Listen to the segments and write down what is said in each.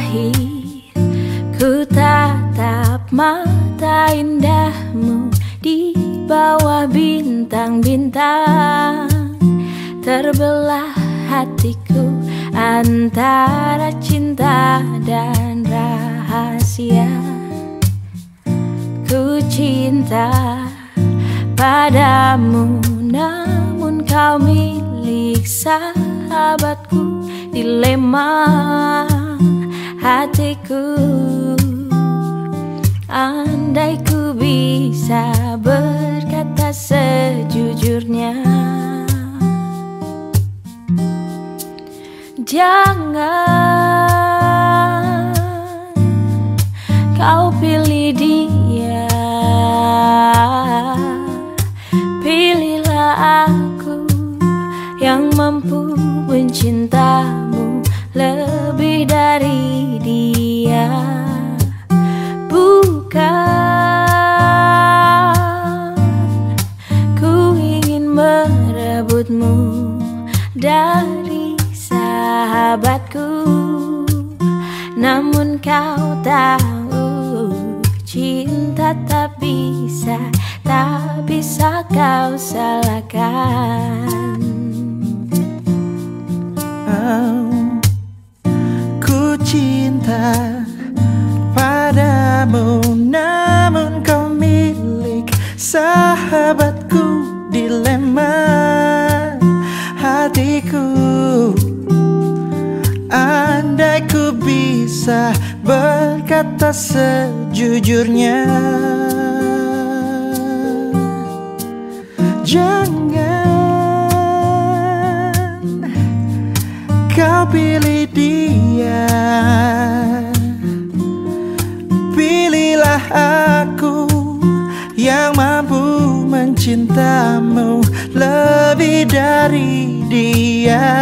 terakhir Ku tatap mata indahmu Di bawah bintang-bintang. Terbelah hatiku Antara cinta dan rahasia. Ku cinta padamu Namun kau milik sahabatku Dilema hatiku. Andai ku bisa berkata sejujurnya. Jangan kau pilih dia. Pilihlah aku yang mampu mencintamu lebih dari dia. Merebutmu dari sahabatku Namun kau tahu cinta tak bisa Tak bisa kau salahkan sahabatku dilema. Hatiku Andai ku bisa berkata sejujurnya. Jangan kau pilih dia. Pilihlah aku mencintamu lebih dari dia.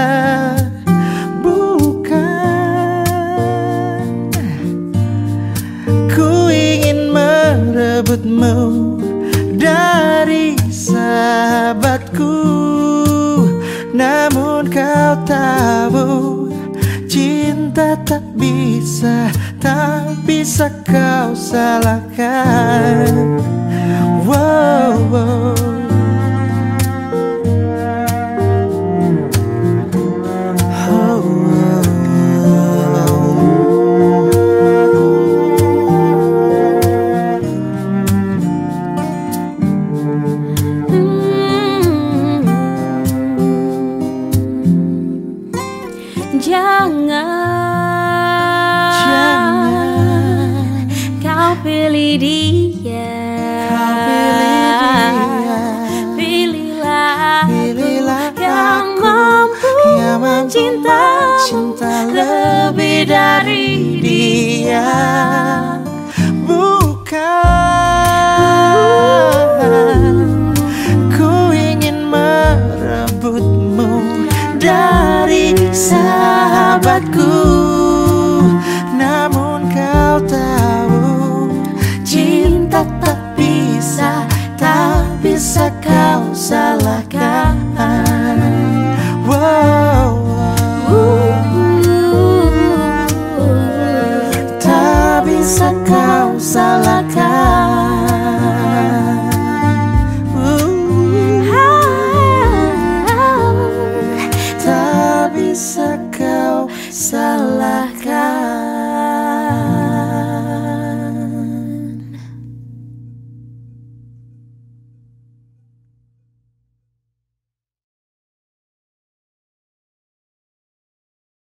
Bukan Ku ingin merebutmu dari sahabatku. Namun kau tahu Cinta tak bisa, tak bisa kau salahkan. Wow, Jangan, Jangan kau pilih dia. Dari dia. Bukan salahkan. Uh. Tak bisa kau salahkan.